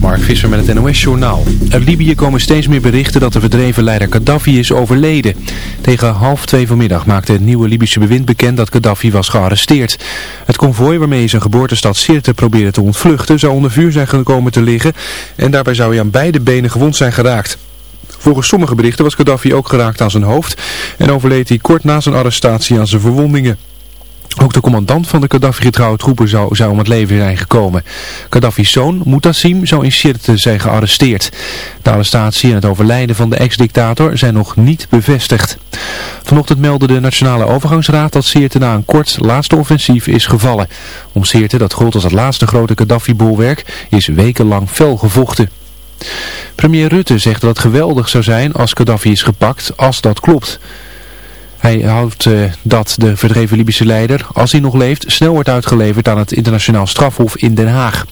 Mark Visser met het NOS-journaal. Uit Libië komen steeds meer berichten dat de verdreven leider Gaddafi is overleden. Tegen half twee vanmiddag maakte het nieuwe Libische bewind bekend dat Gaddafi was gearresteerd. Het konvooi waarmee hij zijn geboortestad Sirte probeerde te ontvluchten zou onder vuur zijn gekomen te liggen. En daarbij zou hij aan beide benen gewond zijn geraakt. Volgens sommige berichten was Gaddafi ook geraakt aan zijn hoofd en overleed hij kort na zijn arrestatie aan zijn verwondingen. Ook de commandant van de Gaddafi-getrouwe troepen zou, zou om het leven zijn gekomen. Gaddafi's zoon, Mutassim, zou in Sirte zijn gearresteerd. De arrestatie en het overlijden van de ex-dictator zijn nog niet bevestigd. Vanochtend meldde de Nationale Overgangsraad dat Sirte na een kort laatste offensief is gevallen. Om Sirte, dat gold als het laatste grote Gaddafi-bolwerk, is wekenlang fel gevochten. Premier Rutte zegt dat het geweldig zou zijn als Gaddafi is gepakt, als dat klopt. Hij houdt uh, dat de verdreven Libische leider, als hij nog leeft, snel wordt uitgeleverd aan het internationaal strafhof in Den Haag.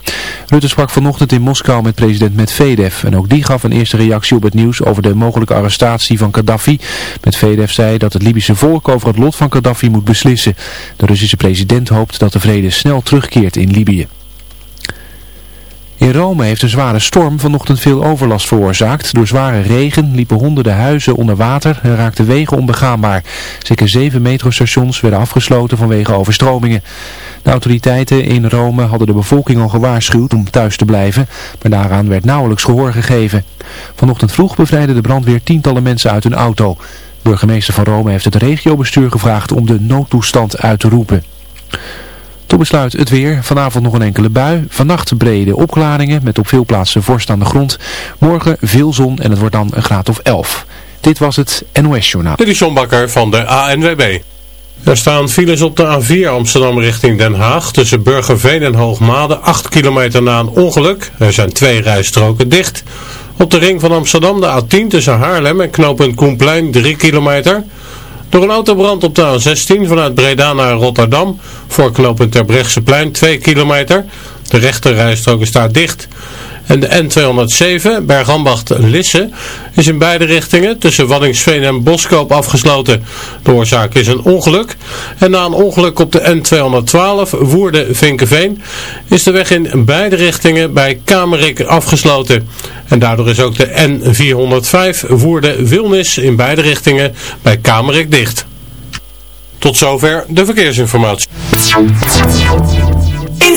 Rutte sprak vanochtend in Moskou met president Medvedev en ook die gaf een eerste reactie op het nieuws over de mogelijke arrestatie van Gaddafi. Medvedev zei dat het Libische volk over het lot van Gaddafi moet beslissen. De Russische president hoopt dat de vrede snel terugkeert in Libië. In Rome heeft een zware storm vanochtend veel overlast veroorzaakt. Door zware regen liepen honderden huizen onder water en raakten wegen onbegaanbaar. Zeker zeven metrostations werden afgesloten vanwege overstromingen. De autoriteiten in Rome hadden de bevolking al gewaarschuwd om thuis te blijven, maar daaraan werd nauwelijks gehoor gegeven. Vanochtend vroeg bevrijdde de brandweer tientallen mensen uit hun auto. Burgemeester van Rome heeft het regiobestuur gevraagd om de noodtoestand uit te roepen. Tot besluit het weer. Vanavond nog een enkele bui. Vannacht brede opklaringen met op veel plaatsen vorst aan de grond. Morgen veel zon en het wordt dan een graad of 11. Dit was het NOS Journaal. Dit is van de ANWB. Er staan files op de A4 Amsterdam richting Den Haag. Tussen Burgerveen en Hoogmade. 8 kilometer na een ongeluk. Er zijn twee rijstroken dicht. Op de ring van Amsterdam de A10 tussen Haarlem en knooppunt Koenplein 3 kilometer. Door een autobrand op de A16 vanuit Breda naar Rotterdam, voor knooppunt Terbrechtseplein 2 kilometer. De rechterrijstrook staat dicht. En de N207 Bergambacht-Lisse is in beide richtingen tussen Waddingsveen en Boskoop afgesloten. De oorzaak is een ongeluk. En na een ongeluk op de N212 Woerden-Vinkenveen is de weg in beide richtingen bij Kamerik afgesloten. En daardoor is ook de N405 Woerden-Wilnis in beide richtingen bij Kamerik dicht. Tot zover de verkeersinformatie. In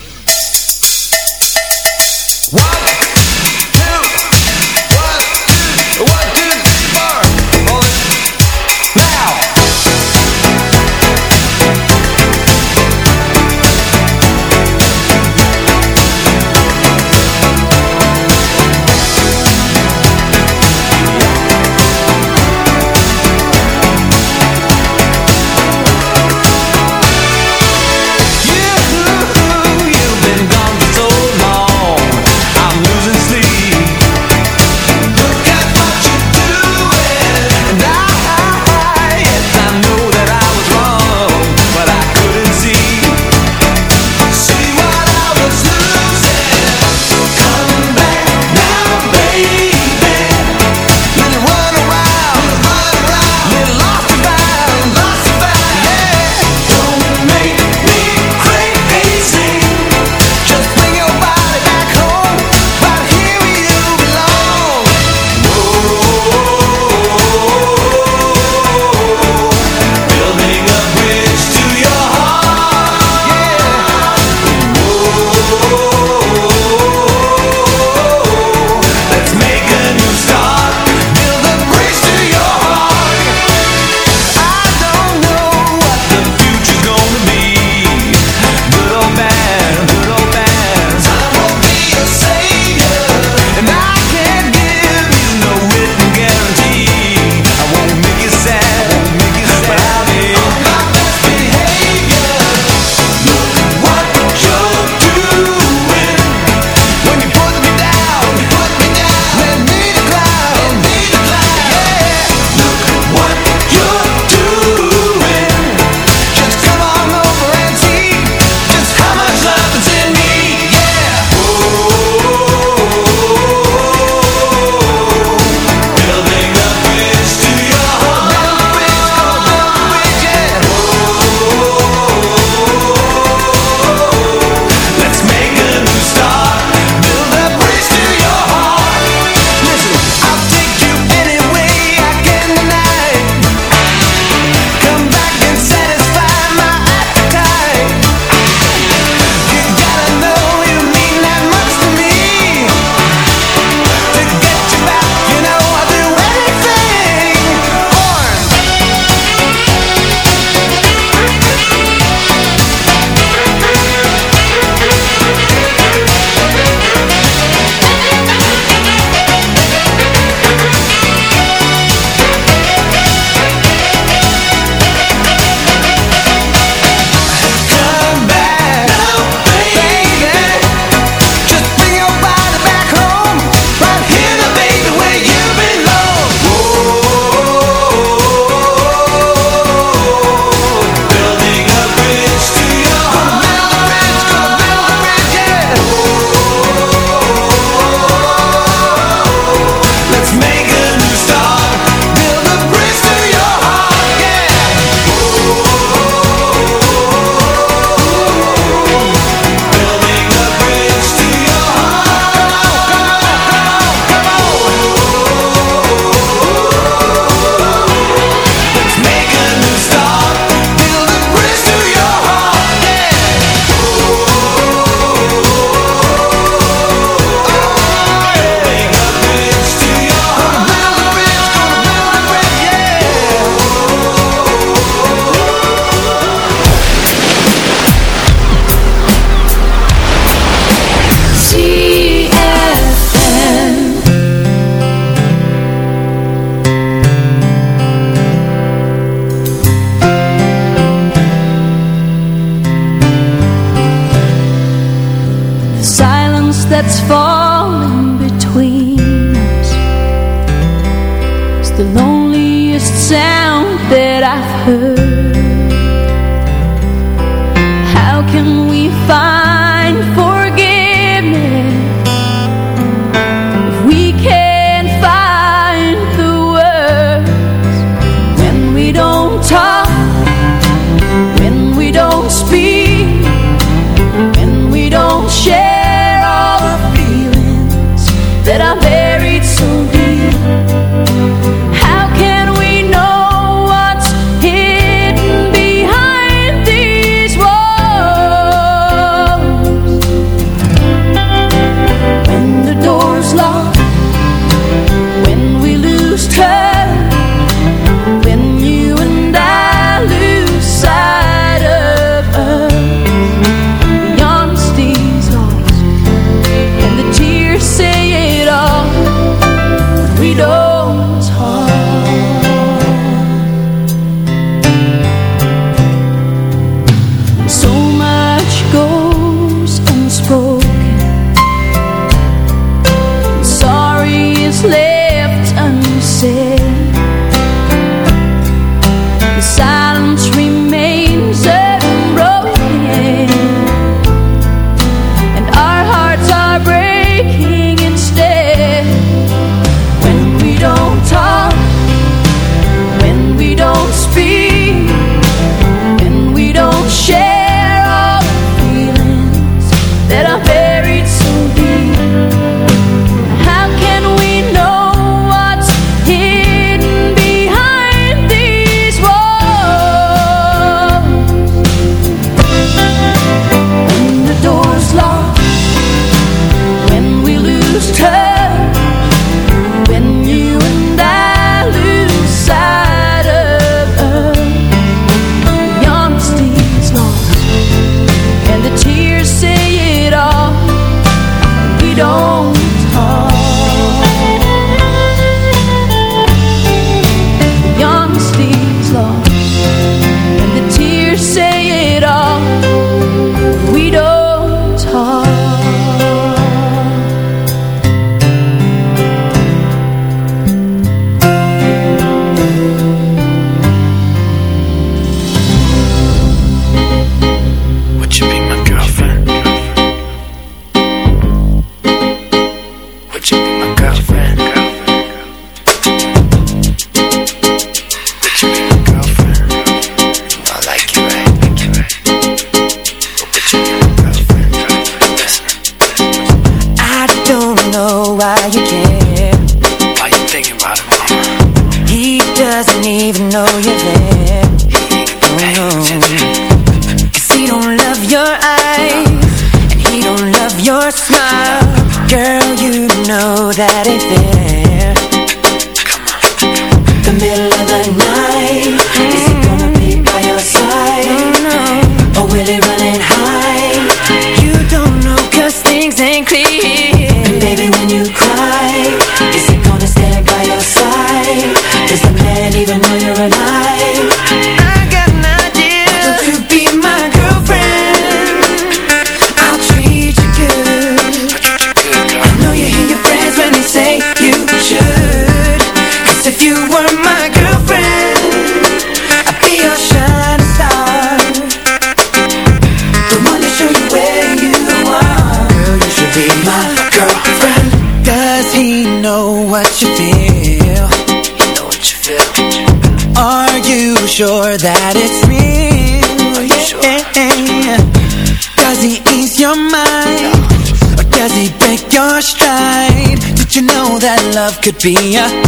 novinha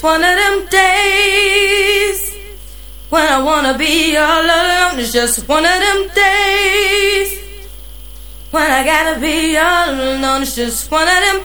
It's one of them days when I wanna be all alone. It's just one of them days when I gotta be all alone. It's just one of them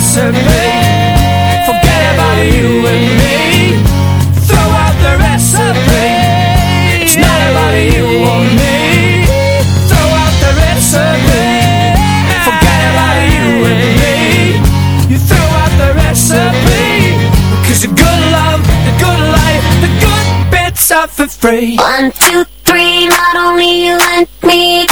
Recipe. Forget about you and me. Throw out the recipe. It's not about you or me. Throw out the recipe. Forget about you and me. You throw out the recipe. Cause the good love, the good life, the good bits are for free. One, two, three, not only you and me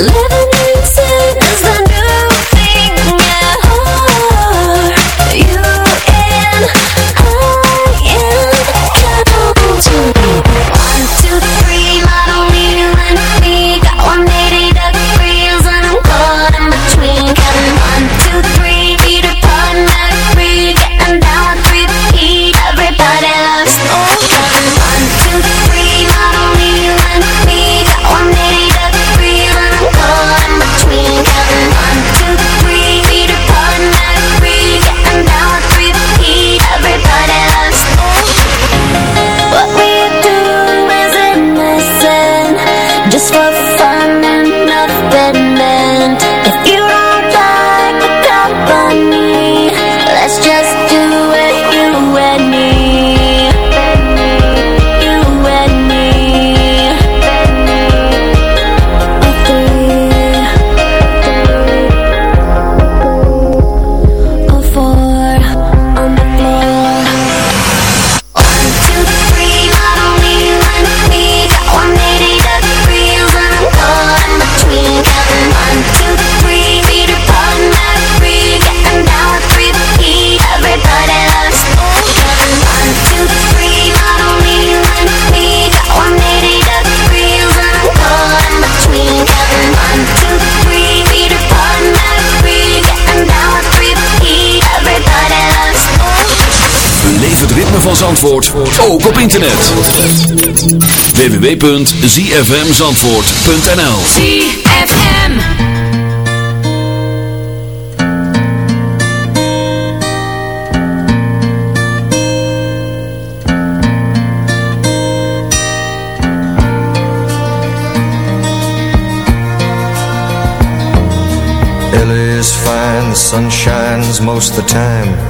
Live van Zandvoort ook op internet. www.zfmzandvoort.nl ZFM. LA is fine, the sun shines most of the time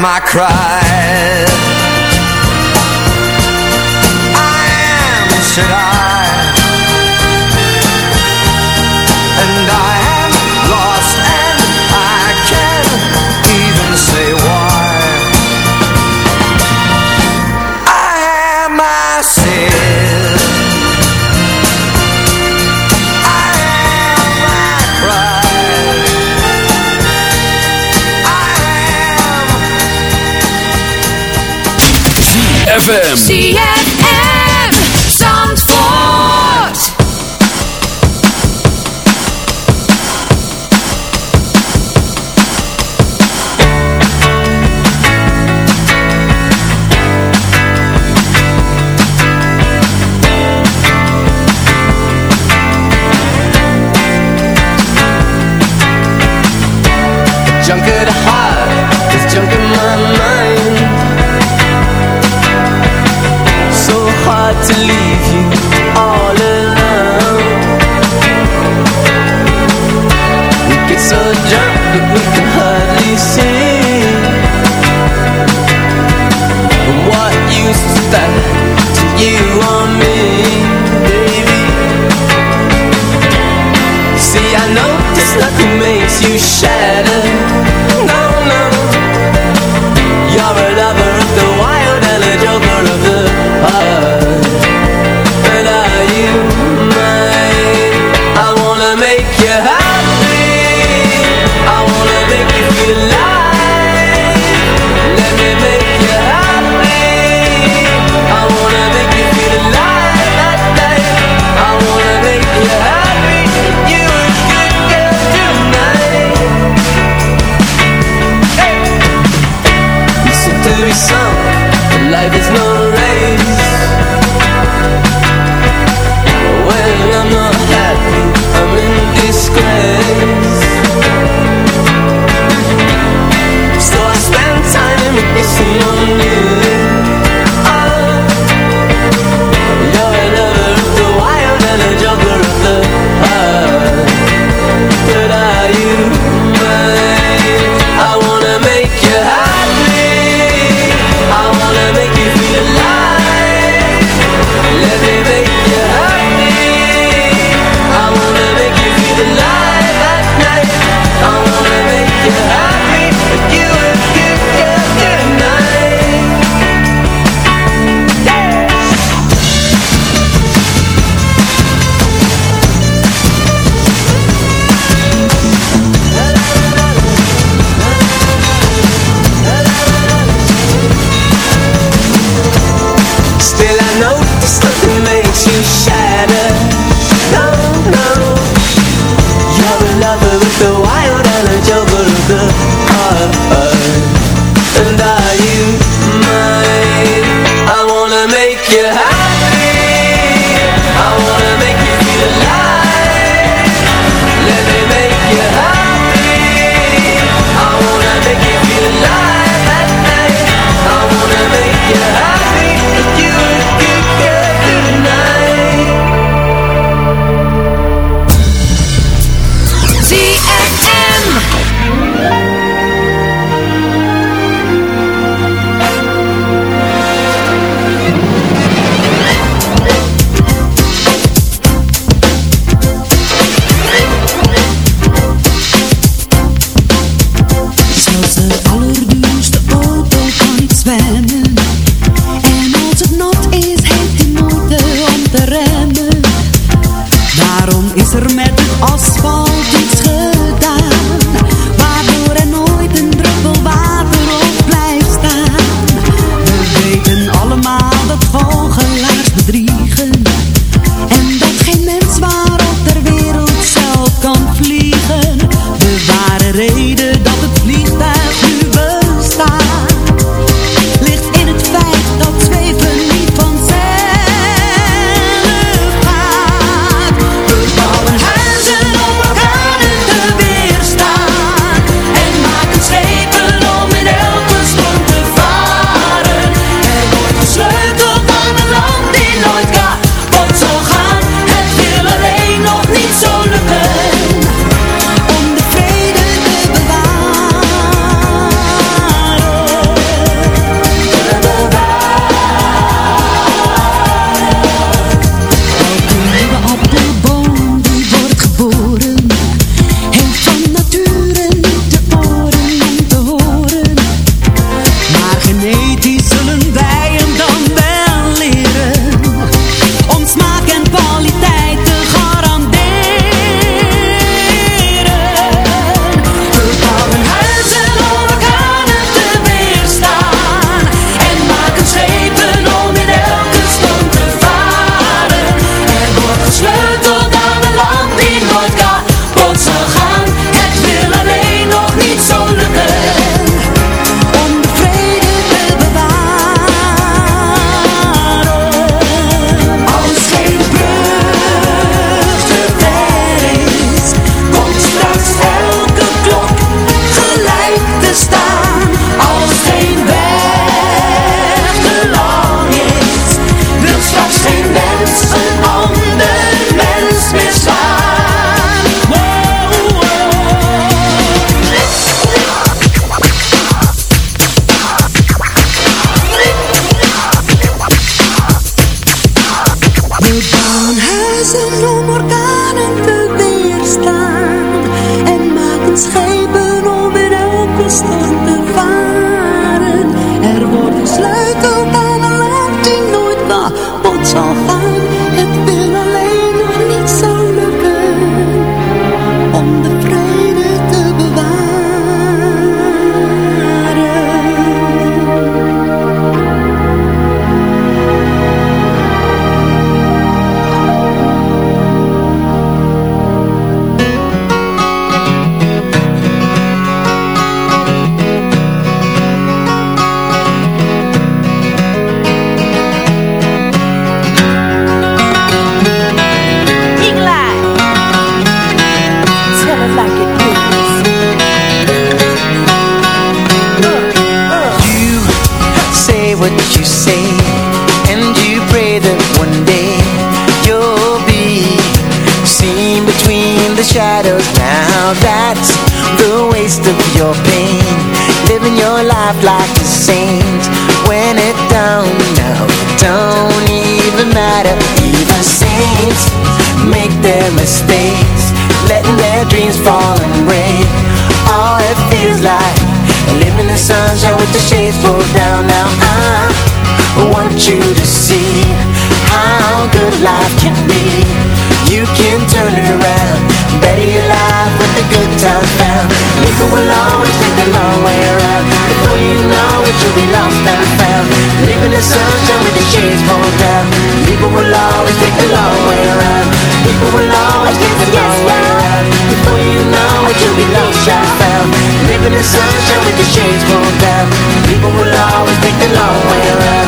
am, I cried. I am, said I. ZFM. the shades roll down People will always take the long way around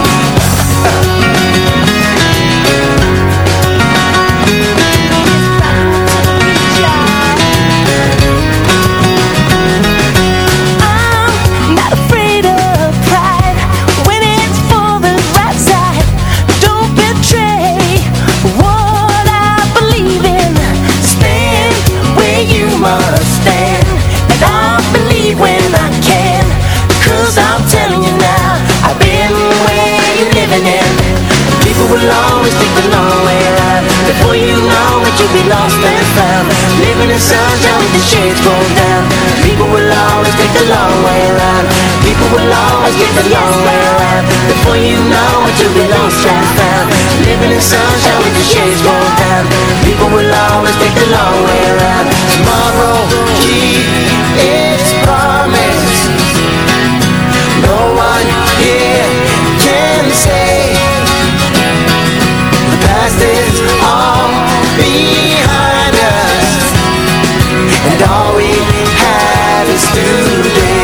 get the long way around Before you know it, you'll be lost and found. Living in sunshine with the shades rolled down. People will always take the long way around. Tomorrow, keep its promise. No one here can say The past is all behind us. And all we have is today.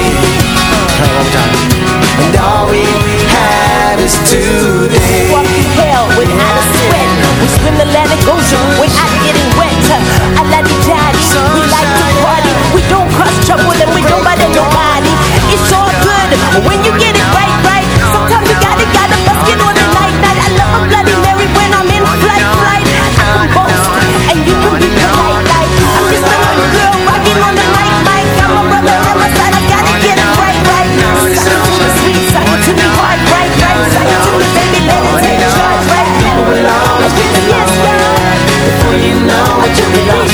And all we had is today. Walk the hill without a sweat. We swim the Atlantic Ocean without getting wet. I love you, daddy, we like to party. We don't cross trouble and we don't bother nobody. It's all good when you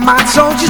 my I told you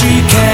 te.